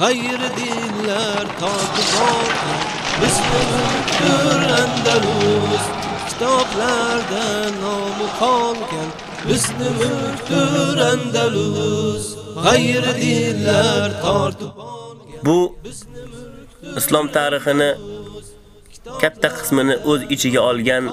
g'ayri dinlar olgan bizni mulkdir Andalus. Kitoblarda nomi qolgan mulkdir Andalus. G'ayri dinlar tortib Bu islom tarixini katta qismini o'z ichiga olgan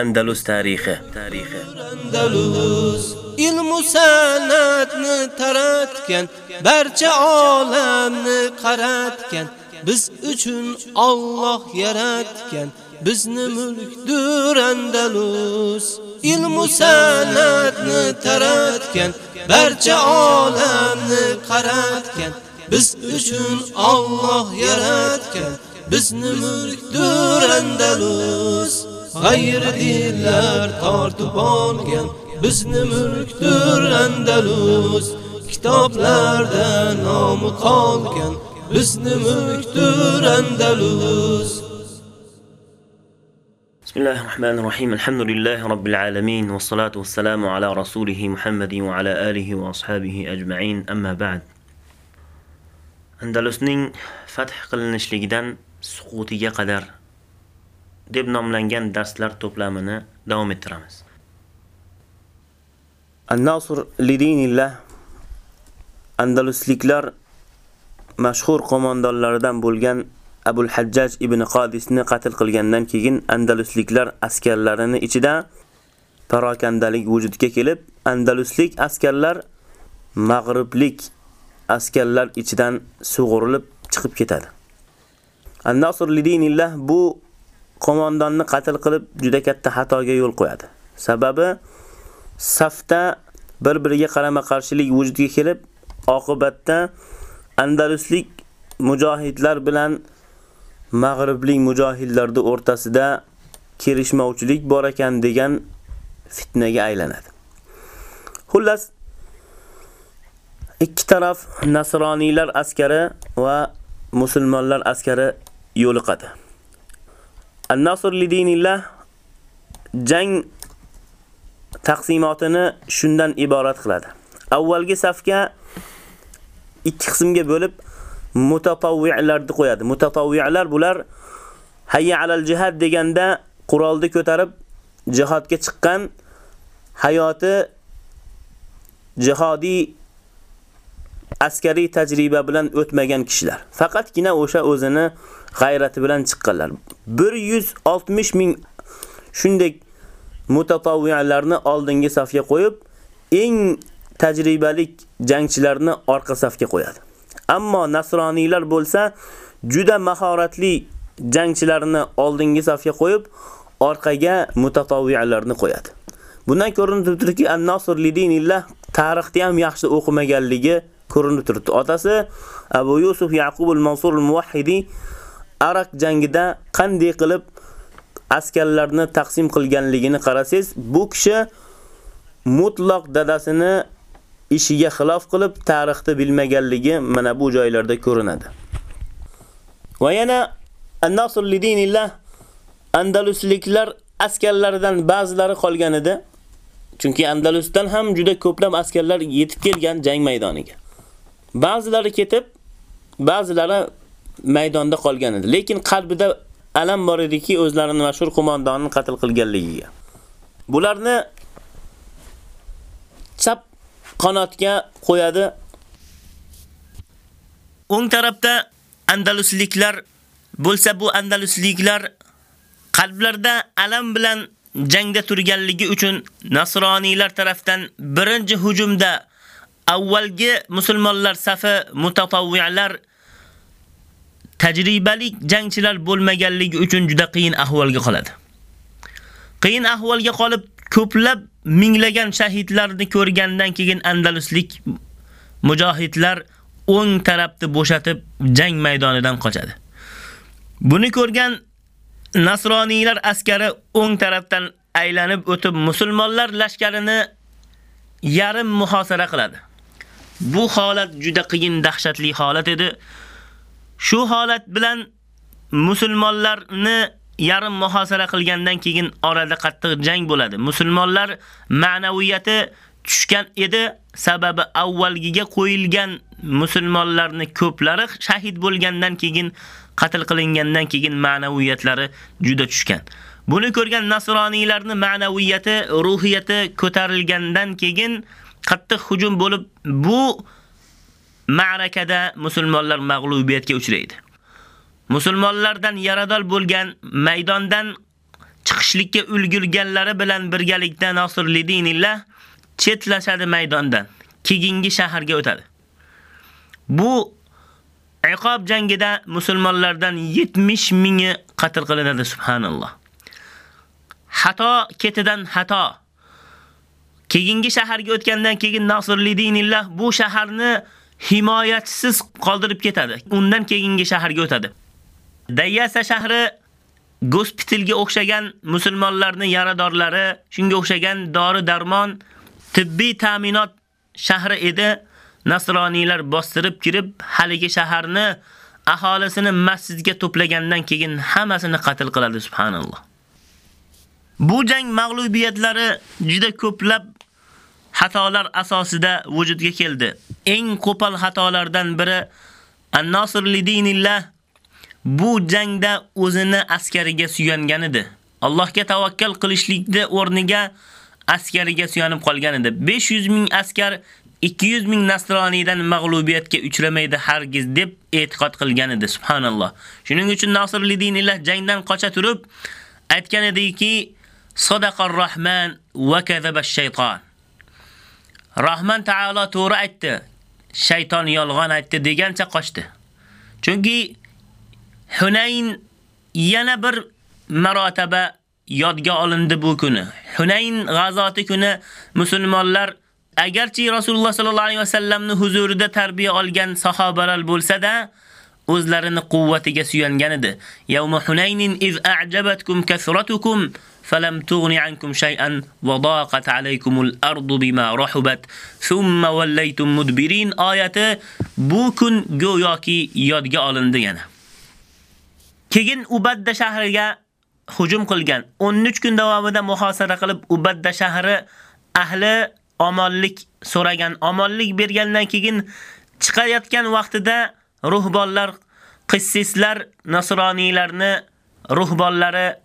Andalus tarixi, tarixi. Andalus ilmu sanatni taratgan barcha olamni qaratgan biz uchun Alloh yaratgan bizni mulkdir Andalus. Ilmu sanatni taratgan barcha olamni qaratgan biz uchun Alloh yaratgan bizni mulkdir Andalus. G'ayri dinlar tortib olgan bizni mülktür Endelus kitaplarda namı kalken bizni mülktür Endelus بسم الله الرحمن الرحيم الحمد لله رب العالمين والصلاة والسلام على رسوله محمد وعلى آله وأصحابه أجمعين أما بعد اندلسنين فتح قلنش لقدان سقوطية قدر دبنا لنجان درس لر توب لامنا دوم الترامس An-Nasr lidinillah Andalusliklar mashhur qo'mondonlaridan bo'lgan Abul Hajjaj ibn Qadisni qatl qilgandan keyin Andalusliklar askarlarini ichida parokandalik vujudga kelib, Andaluslik askarlar mag'riblik askarlar ichidan sug'urilib chiqib ketadi. An-Nasr lidinillah bu qo'mondonni qatl qilib juda katta xatoga yo'l qo'yadi. Sababi safda bir-biriga qarama-qarshilik vujudga kelib, oqibatda Andaluslik mujohidlar bilan mag'riblik mujohidlarning o'rtasida kelishmovchilik bor ekan degan fitnaga aylanadi. Xullas ikki taraf nasroniylar askari va musulmonlar askari yo'liqadi. An-Nasr li dinillah jang taqsimotini shundan iborat qiladi. Avvalgi safga ikki qismga bo'lib mutatawwi'larni qo'yadi. Mutatawwi'lar bular hayya alal jihad deganda qurolni ko'tarib jihodga chiqqan hayoti jihodiy askariy tajriba bilan o'tmagan kishilar. Faqatgina o'sha o'zini g'ayrati bilan chiqqanlar. 160 ming shunday mutatavvi'larni oldingi safga qo'yib, eng tajribalik jangchilarni orqa safga qo'yadi. Ammo nasroniylar bo'lsa, juda mahoratli jangchilarni oldingi safga qo'yib, orqaga mutatavvi'larni qo'yadi. Bundan ko'rinib turibdiki, An-Nasr lidinillah tarixda ham yaxshi o'qimaganligi ko'rinib turibdi. Otasi Abu Yusuf Yaqub al-Mansur al-Muwahhidi Arak jangida qanday qilib askarlarni taqsim qilganligini qarasangiz, bu kishi mutlaq dadasini ishiga xilof qilib tarixda bilmaganligi mana bu joylarda ko'rinadi. Va yana An-Nasr lidinillah Andalusliklar askarlaridan ba'zilari qolgan edi. Chunki Andalusdan ham juda ko'plab askarlar yetib kelgan jang maydoniga. Ba'zilari ketib, ba'zilari maydonda qolgan edi. Lekin qalbida alam bor ediki, o'zlarini mashhur qo'mondonni qatl qilganligiga. Bularni chap qanotga qo'yadi. O'ng tarafda Andalusliklar bo'lsa bu Andalusliklar qalblarda alam bilan jangda turganligi uchun nasroniylar tarafdan birinchi hujumda avvalgi musulmonlar safi mutatavvilar tajribali jangchilar bo'lmaganligi uchun juda qiyin ahvolga qoladi. Qiyin ahvolga qolib ko'plab minglagan shahidlarni ko'rgandan keyin Andaluslik mujohidlar o'ng tarafni bo'shatib jang maydonidan qochadi. Buni ko'rgan nasroniylar askari o'ng tarafdan aylanib o'tib musulmonlar lashkarini yarim muhosara qiladi. Bu holat juda qiyin, dahshatli holat edi. Shu holat bilan musulmonlarni yarim muhosara qilgandan keyin orada qattiq jang bo'ladi. Musulmonlar ma'naviyati tushgan edi. Sababi avvalgiga qo'yilgan musulmonlarni ko'plari shahid bo'lgandan keyin qatl qilingandan keyin ma'naviyatlari juda tushgan. Buni ko'rgan nasroniylarning ma'naviyati, ruhiyati ko'tarilgandan keyin qattiq hujum bo'lib, bu ma'rakada musulmonlar mag'lubiyatga uchraydi. Musulmonlardan yarador bo'lgan maydondan chiqishlikka ulgurganlari bilan birgalikda Nasrli dinillah chetlashadi maydondan. Keyingi shaharga o'tadi. Bu Iqob jangida musulmonlardan 70 mingi qatl qilinadi subhanalloh. Xato ketidan xato. Keyingi shaharga o'tgandan keyin Nasrli dinillah bu shaharni himoyachisiz qoldirib ketadi. Undan keyingi shaharga o'tadi. Dayyasa shahri gospitalga o'xshagan musulmonlarning yaradorlari, shunga o'xshagan dori-darmon, tibbiy ta'minot shahri edi. Nasroniylar bostirib kirib, haligi shaharni aholisini masjidga to'plagandan keyin hammasini qatl qiladi subhanalloh. Bu jang mag'lubiyatlari juda ko'plab xatolar asosida vujudga keldi. Eng qo'pol xatolardan biri An-Nasr li dinillah bu jangda o'zini askariga suyangan edi. Allohga tavakkal qilishlikda o'rniga askariga suyanib qolgan edi. 500 ming askar 200 ming nasroniydan mag'lubiyatga uchramaydi hargiz deb e'tiqod qilgan edi. Subhanalloh. Shuning uchun Nasr li dinillah jangdan qocha turib aytgan ediki, Sadaqar Rahman va kadhaba shayton. Rahman taolo to'g'ri aytdi. Shayton yolg'on aytdi degancha qochdi. Chunki Hunayn yana bir marotaba yodga olindi bu kuni. Hunayn g'azoti kuni musulmonlar agarchi Rasululloh sallallohu alayhi vasallamning huzurida tarbiya olgan sahobalar bo'lsa-da, o'zlarini quvvatiga suyangan edi. Yawma Hunaynin iz a'jabatkum kasratukum falam tughni ankum shay'an wa daqat alaykumul ardu bima rahubat thumma wallaytum mudbirin oyati bu kun go'yoki yodga olindi yana. Keyin Ubadda shahriga hujum qilgan. 13 kun davomida muhosara qilib Ubadda shahri ahli omonlik so'ragan. Omonlik bergandan keyin chiqayotgan vaqtida ruhbonlar, qissislar nasroniylarni ruhbonlari,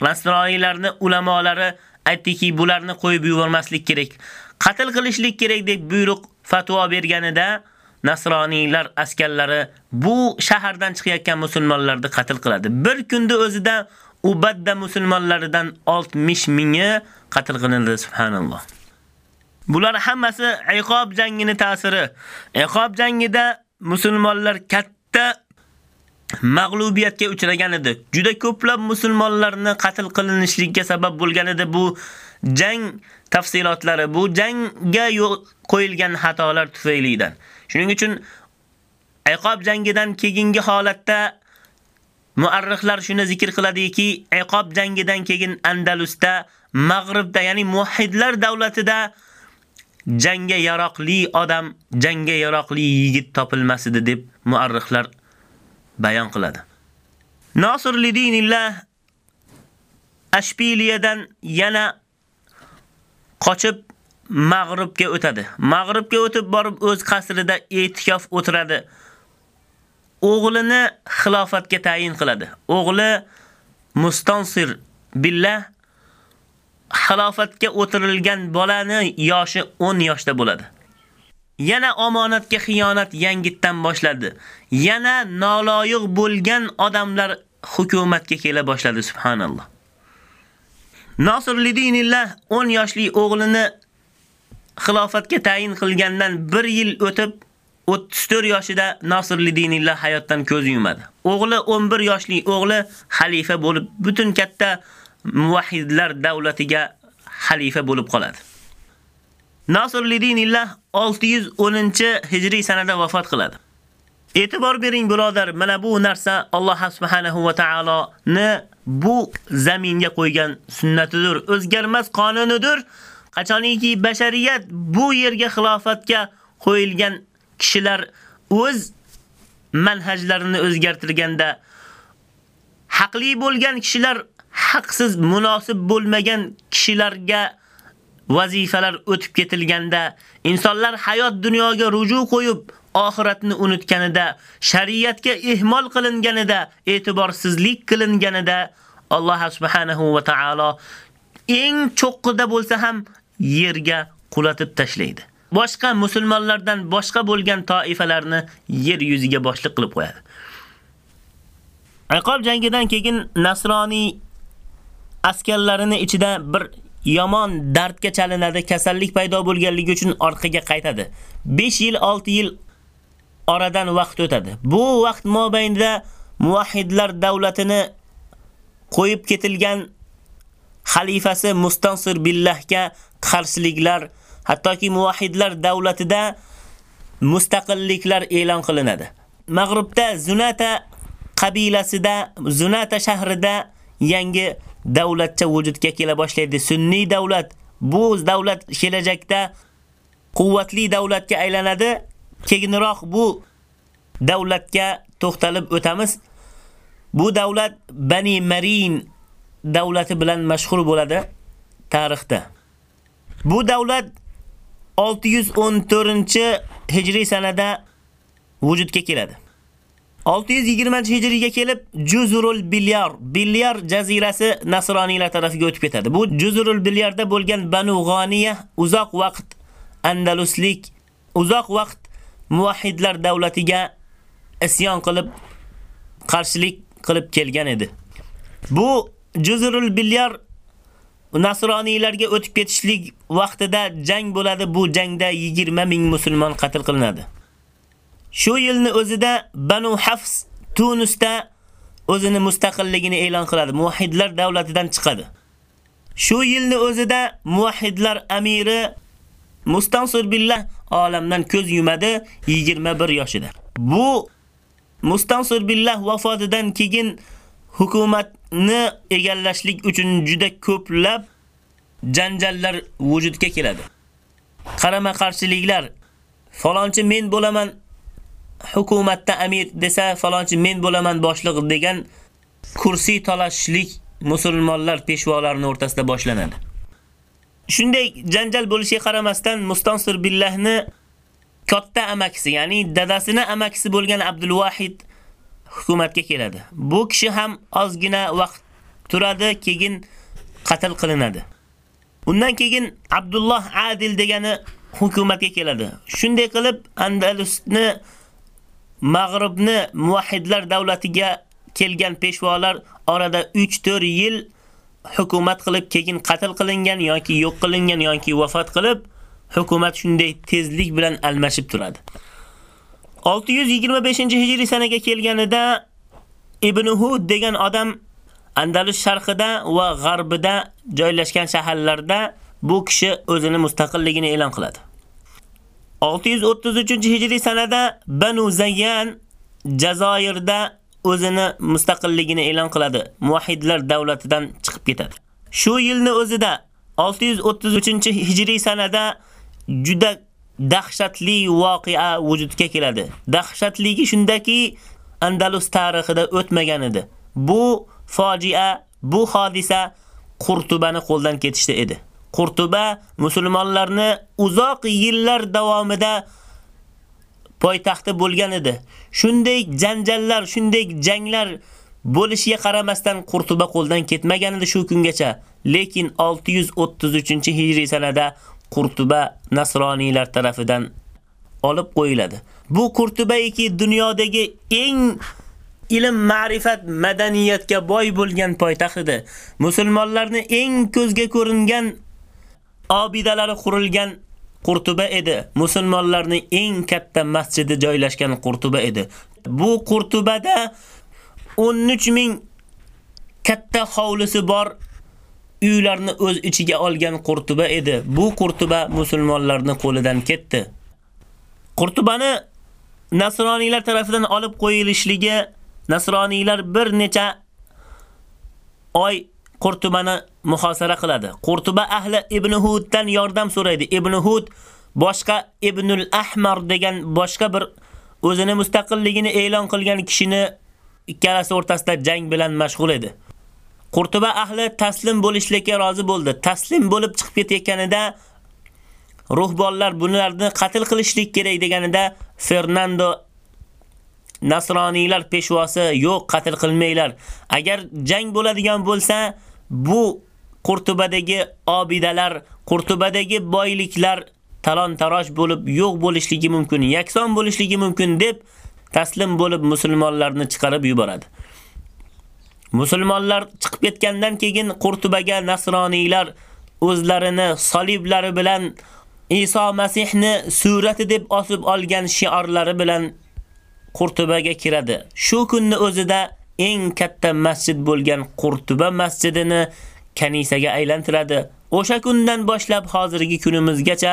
Nasroiylarni ulamolari aytdiki, bularni qo'yib yubormaslik kerak. Qatl qilishlik kerak deb buyruq fatvo berganida nasroniylar askarlari bu shahardan chiqayotgan musulmonlarni qatl qiladi. Bir kunda o'zida Ubadda musulmonlaridan 60 mingi qatl qilindi subhanalloh. Bular hammasi Iqob jangini ta'siri. Iqob jangida musulmonlar katta mag'lubiyatga uchragan edi. Juda ko'plab musulmonlarni qatl qilinishlikka sabab bo'lgan edi bu jang tafsilotlari, bu jangga qo'yilgan xatolar tufaylidan. Shuning uchun Ayqob jangidan keyingi holatda muarrixlar shuni zikr qiladiki, Ayqob jangidan keyin Andalusda, Mag'ribda, ya'ni muhidlar davlatida jangga yaroqli odam, jangga yaroqli yigit topilmasdi deb muarrixlar bayon qiladi. Nasr lidinillah Ashbiliyadan yana qochib Mag'ribga o'tadi. Mag'ribga o'tib borib o'z qasrida e'tikof o'tiradi. O'g'lini xilofatga tayin qiladi. O'g'li Mustansir billah xilofatga o'tirilgan bolani yoshi 10 yoshda bo'ladi. Yana omonatga xiyonat yangitdan boshladi. Yana noloyiq bo'lgan odamlar hukumatga kela boshladi subhanalloh. Nasr lidinillah 10 yoshli o'g'lini xilofatga tayin qilgandan 1 yil o'tib 34 yoshida Nasr lidinillah hayotdan ko'z yumadi. O'g'li 11 yoshli o'g'li xalifa bo'lib, butun katta muvahhidlar davlatiga xalifa bo'lib qoladi. Nasr illah 610-hijriy sanada vafot qiladi. E'tibor bering birodar, mana bu narsa Alloh subhanahu va taoloni bu zaminga qo'ygan sunnatidir, o'zgarmas qonunidir. Qachoniki bashariyat bu yerga xilofatga qo'yilgan kishilar o'z manhajlarini o'zgartirganda haqli bo'lgan kishilar haqsiz munosib bo'lmagan kishilarga vazifalar o'tib ketilganda, insonlar hayot dunyoga ruju qo'yib, oxiratni unutganida, shariatga ihmol qilinganida, e'tiborsizlik qilinganida Alloh subhanahu va taolo eng cho'qqida bo'lsa ham yerga qulatib tashlaydi. Boshqa musulmonlardan boshqa bo'lgan toifalarni yer yuziga boshliq qilib qo'yadi. Aqob jangidan keyin nasroniy askarlarini ichida bir yomon dardga chalinadi, kasallik paydo bo'lganligi uchun orqaga qaytadi. 5 yil, 6 yil oradan vaqt o'tadi. Bu vaqt mobaynida muvahhidlar davlatini qo'yib ketilgan xalifasi Mustansir billahga qarshiliklar, hattoki muvahhidlar davlatida mustaqilliklar e'lon qilinadi. Mag'ribda Zunata qabilasida, Zunata shahrida yangi davlatcha vujudga kela boshlaydi. Sunniy davlat. Bu davlat kelajakda quvvatli davlatga aylanadi. Keyinroq bu davlatga to'xtalib o'tamiz. Bu davlat Bani Marin davlati bilan mashhur bo'ladi tarixda. Bu davlat 614-hijriy sanada vujudga keladi. 620-hijriga kelib Juzurul Bilyar, Bilyar jazirasi nasroniylar tarafiga o'tib ketadi. Bu Juzurul Bilyarda bo'lgan Banu G'aniya uzoq vaqt Andaluslik, uzoq vaqt muvahhidlar davlatiga isyon qilib qarshilik qilib kelgan edi. Bu Juzurul Bilyar nasroniylarga o'tib ketishlik vaqtida jang bo'ladi. Bu jangda 20 ming musulmon qatl qilinadi. Shu yilni o'zida Banu Hafs Tunisda o'zini mustaqilligini e'lon qiladi. Muvahhidlar davlatidan chiqadi. Shu yilni o'zida muvahhidlar amiri Mustansir billah olamdan ko'z yumadi 21 yoshida. Bu Mustansir billah vafotidan keyin hukumatni egallashlik uchun juda ko'plab janjallar vujudga keladi. Qarama qarshiliklar falonchi men bo'laman hukumatda amir desa falonchi men bo'laman boshliq degan kursi talashishlik musulmonlar peshvolarining o'rtasida boshlanadi. Shunday janjal bo'lishiga qaramasdan Mustansir billahni katta amakisi, ya'ni dadasini amakisi bo'lgan Abdul Vahid hukumatga keladi. Bu kishi ham ozgina vaqt turadi, keyin qatl qilinadi. Undan keyin Abdulloh Adil degani hukumatga keladi. Shunday qilib Andalusni Mag'ribni muvahhidlar davlatiga kelgan peshvolar orada 3-4 yil hukumat qilib keyin qatl qilingan yoki yo'q qilingan yoki vafot qilib hukumat shunday tezlik bilan almashib turadi. 625-hijriy sanaga kelganida Ibn Hud degan odam Andalus sharqida va g'arbida joylashgan shaharlarda bu kishi o'zini mustaqilligini e'lon qiladi. 633-hijriy sanada Banu Zayyan Jazoirda o'zini mustaqilligini e'lon qiladi. Muvahhidlar davlatidan chiqib ketadi. Shu yilni o'zida 633-hijriy sanada juda dahshatli voqea vujudga keladi. Dahshatligi shundaki Andalus tarixida o'tmagan edi. Bu fojia, bu hodisa Qurtubani qo'ldan ketishdi edi. Qurtuba musulmonlarni uzoq yillar davomida poytaxti bo'lgan edi. Shunday janjallar, shunday janglar bo'lishiga qaramasdan Qurtuba qo'ldan ketmagan edi shu kungacha. Lekin 633-hijriy sanada Qurtuba nasroniylar tarafidan olib qo'yiladi. Bu Qurtubaiki dunyodagi eng ilm, ma'rifat, madaniyatga boy bo'lgan poytaxt edi. Musulmonlarni eng ko'zga ko'ringan obidalari qurilgan Qurtuba edi. Musulmonlarning eng katta masjidi joylashgan Qurtuba edi. Bu Qurtubada 13 ming katta hovlisi bor uylarni o'z ichiga olgan Qurtuba edi. Bu Qurtuba musulmonlarning qo'lidan ketdi. Qurtubani nasroniylar tomonidan olib qo'yilishligi nasroniylar bir necha oy Qurtubani muhosara qiladi. Qurtuba ahli Ibn Huddan yordam so'raydi. Ibn Hud boshqa Ibnul Ahmar degan boshqa bir o'zini mustaqilligini e'lon qilgan kishini ikkalasi o'rtasida jang bilan mashg'ul edi. Qurtuba ahli taslim bo'lishlikka rozi bo'ldi. Taslim bo'lib chiqib ketayotganida ruhbonlar bularni qatl qilishlik kerak deganida Fernando Nasroniylar peshvosi yo'q, qatl qilmanglar. Agar jang bo'ladigan bo'lsa, bu Qurtubadagi obidalar, Qurtubadagi boyliklar talon-taroj bo'lib yo'q bo'lishligi mumkin, yakson bo'lishligi mumkin deb taslim bo'lib musulmonlarni chiqarib yuboradi. Musulmonlar chiqib ketgandan keyin Qurtubaga nasroniylar o'zlarini soliblari bilan Iso Masihni surati deb osib olgan shiorlari bilan Qurtubaga kiradi. Shu kunni o'zida eng katta masjid bo'lgan Qurtuba masjidini kanisaga aylantiradi. O'sha kundan boshlab hozirgi kunimizgacha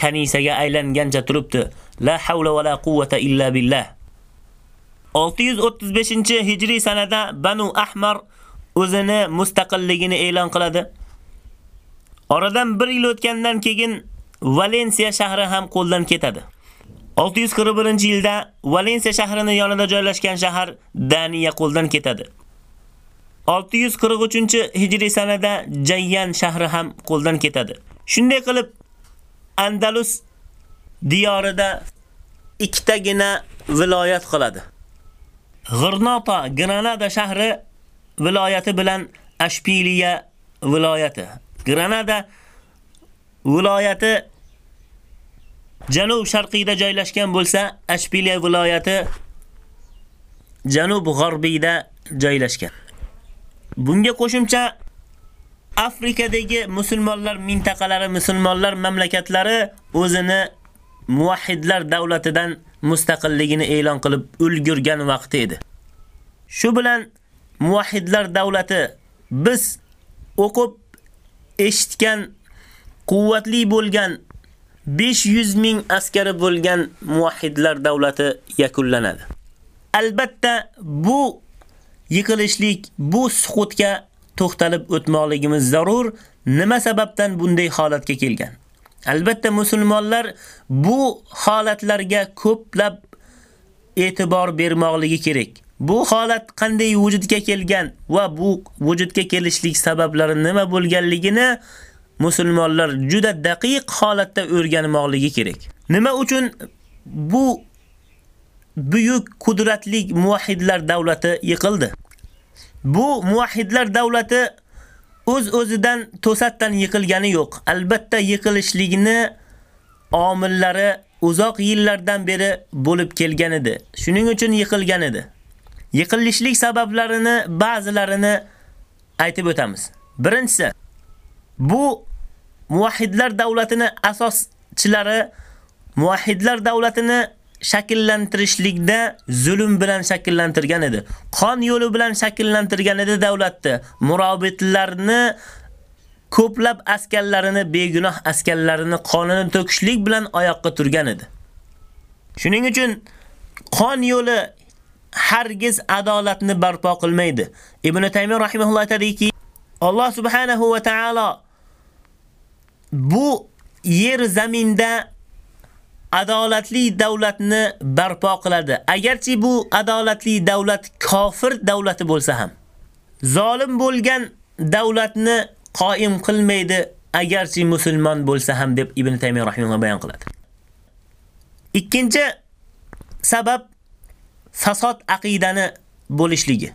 kanisaga aylangancha turibdi. La havla va la quvvata illa billah. 635-hijriy sanada Banu Ahmar o'zini mustaqilligini e'lon qiladi. Oradan 1 yil o'tgandan keyin Valensiya shahri ham qo'ldan ketadi. 641-yilda Valensiya shahrining yonida joylashgan shahar Daniya qo'ldan ketadi. 643-hijriy sanada Jayyan shahri ham qo'ldan ketadi. Shunday qilib Andalus diyorida ikkitagina viloyat qiladi. G'irnota Granada shahri viloyati bilan Ashpiliya viloyati. Granada viloyati janub sharqiyda joylashgan bo'lsa, Ashpiliya viloyati janub g'arbiyda joylashgan. Bunga qo'shimcha Afrikadagi musulmonlar mintaqalari, musulmonlar mamlakatlari o'zini muvahhidlar davlatidan mustaqilligini e'lon qilib ulgurgan vaqti edi. Shu bilan muvahhidlar davlati biz o'qib eshitgan quvvatli bo'lgan 500 ming askari bo'lgan muvahhidlar davlati yakunlanadi. Albatta bu yiqilishlik, bu suqutga to'xtalib o'tmoqligimiz zarur. Nima sababdan bunday holatga kelgan? Albatta musulmonlar bu holatlarga ko'plab e'tibor bermoqligi kerak. Bu holat qanday vujudga kelgan va bu vujudga kelishlik sabablari nima bo'lganligini musulmonlar juda daqiq holatda o'rganmoqligi kerak. Nima uchun bu buyuk qudratli muvahhidlar davlati yiqildi? Bu muvahhidlar davlati o'z-o'zidan to'satdan yiqilgani yo'q. Albatta yiqilishligini omillari uzoq yillardan beri bo'lib kelgan edi. Shuning uchun yiqilgan edi. Yiqilishlik sabablarini ba'zilarini aytib o'tamiz. Birinchisi bu muvahhidlar davlatini asoschilari muvahhidlar davlatini shakllantirishlikda zulm bilan shakllantirgan edi. Qon yo'li bilan shakllantirgan edi davlatni. Murobitlarni ko'plab askarlarini, begunoh askarlarini qonini to'kishlik bilan oyoqqa turgan edi. Shuning uchun qon yo'li hargiz adolatni barpo qilmaydi. Ibn Taymiy rahimahulloh aytadiki, Alloh subhanahu va taolo bu yer zaminda adolatli davlatni barpo qiladi. Agarchi bu adolatli davlat kofir davlati bo'lsa ham, zolim bo'lgan davlatni qoim qilmaydi, agarchi musulmon bo'lsa ham deb Ibn Taymiy rahimahulloh bayon qiladi. Ikkinchi sabab fasod aqidani bo'lishligi.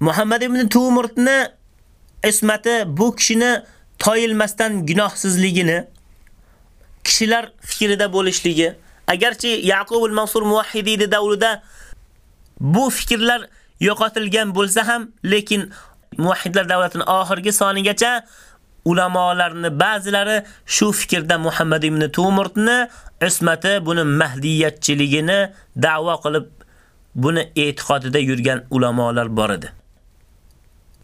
Muhammad ibn Tumurtni ismati bu kishini toyilmasdan gunohsizligini kishilar fikrida bo'lishligi, agarchi Yaqub al-Mansur muvahhidiydi davrida bu fikrlar yo'qotilgan bo'lsa ham, lekin muvahhidlar davlatining oxirgi sonigacha ulamolarni ba'zilari shu fikrda Muhammad ibn Tumurtni ismati buni mahdiyatchiligini da'vo qilib buni e'tiqodida yurgan ulamolar bor edi.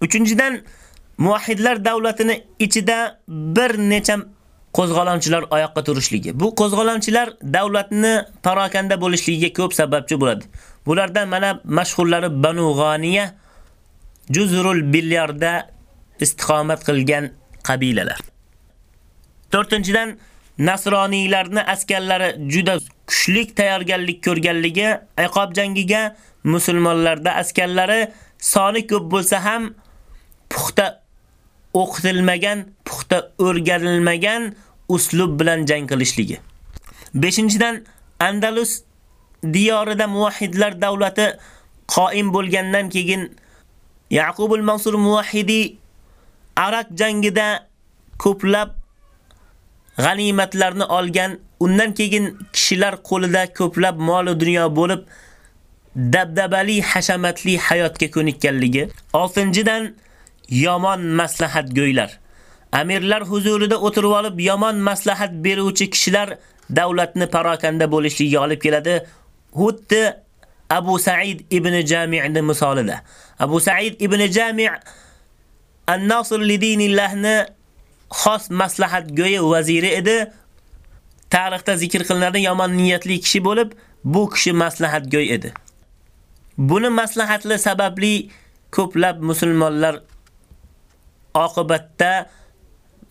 Uchinchidan muvahhidlar davlatini ichida bir necha qo'zg'olonchilar oyoqqa turishligi. Bu qo'zg'olonchilar davlatni parokanda bo'lishligiga ko'p sababchi bo'ladi. Bulardan mana mashhurlari Banu G'aniya Juzrul Billarda istiqomat qilgan qabilalar. 4-dan Nasroniylarni askarlari juda kuchli tayyorgarlik ko'rganligi, Iqob jangiga musulmonlarda askarlari soni ko'p bo'lsa ham puxta o'qitilmagan, puxta o'rganilmagan uslub bilan jang qilishligi. 5-dan Andalus diyorida muvahhidlar davlati qoim bo'lgandan keyin Yaqub al-Mansur muvahhidi Arak jangida ko'plab g'animatlarni olgan, undan keyin kishilar qo'lida ko'plab mol va dunyo bo'lib dabdabali, hashamatli hayotga ko'nikkanligi. 6-dan yomon maslahat go'ylar. Amirlar huzurida o'tirib olib yomon maslahat beruvchi kishilar davlatni parokanda bo'lishligiga olib keladi. Xuddi Abu Sa'id ibn Jami'ning misolida. Abu Sa'id ibn Jami' An-Nasr li dinillahni xos maslahat go'yi vaziri edi. Tarixda zikr qilinadigan yomon niyatli kishi bo'lib, bu kishi maslahat go'y edi. Buni maslahatli sababli ko'plab musulmonlar oqibatda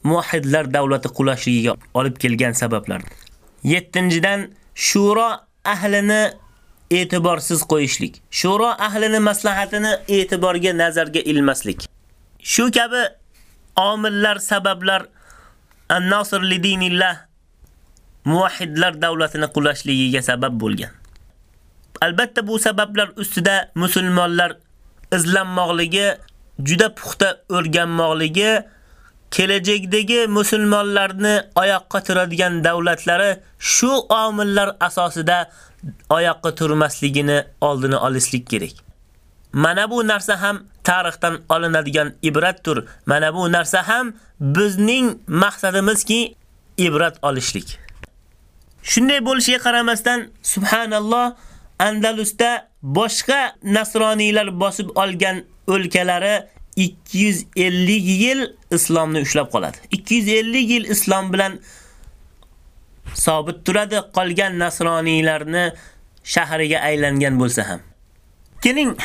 muahidlar davlati qulashligiga olib kelgan sabablar. 7-dan Shuro ahlini e'tiborsiz qo'yishlik. Shuro ahlini maslahatini e'tiborga nazarga ilmaslik. Shu kabi omillar sabablar An-Nasr li dinillah muahidlar davlatini qulashligiga sabab bo'lgan. Albatta bu sabablar ustida musulmonlar izlanmoqligi, juda puxta o'rganmoqligi, kelajakdagi musulmonlarni oyoqqa turadigan davlatlari shu omillar asosida oyoqqa turmasligini oldini olishlik kerak. Mana bu narsa ham tarixdan olinadigan ibratdir. Mana bu narsa ham bizning maqsadimizki ibrat olishlik. Shunday bo'lishiga qaramasdan subhanalloh Andalusda boshqa nasroniylar bosib olgan o'lkalari 250 yil islomni ushlab qoladi. 250 yil islom bilan sobit turadi, qolgan nasroniylarni shahriga aylangan bo'lsa ham. Keling,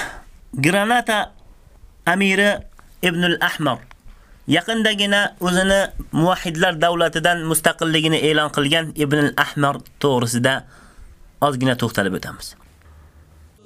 Granata amiri Ibn al-Ahmar yaqindagina o'zini muvahhidlar davlatidan mustaqilligini e'lon qilgan Ibn al-Ahmar to'g'risida ozgina to'xtalib o'tamiz.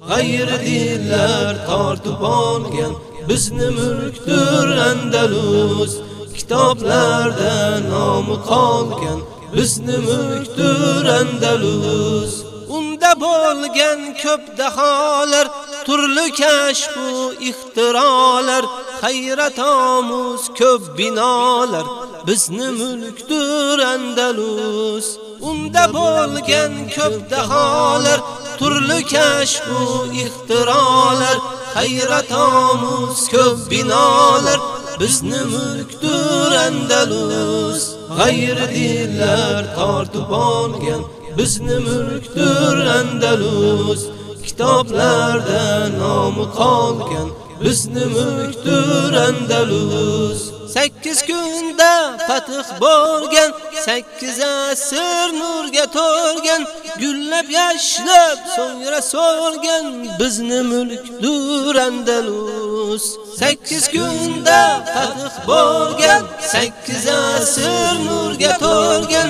G'ayri dinlar tortib olgan bizni mulkdir Andalus. Kitoblarda nomi qolgan bizni mulkdir Andalus. Unda bo'lgan ko'p daholar turli kashf va ixtirolar hayrat omuz ko'p binolar bizni mulkdir Andalus. Unda bo'lgan ko'p daholar turli kashf va ixtirolar. Hayrat omuz ko'p binolar bizni mulkdir Andalus. G'ayri dinlar tortib olgan bizni mulkdir Andalus. Kitoblarda nomi qolgan bizni mulkdir Andalus. 8 kunda fath bo'lgan 8 asr nurga to'lgan gullab yashnab so'ngra so'lgan bizni mulkdir Andalus 8 kunda fath bo'lgan 8 asr nurga to'lgan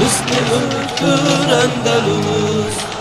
Bizni mulkdir Andalus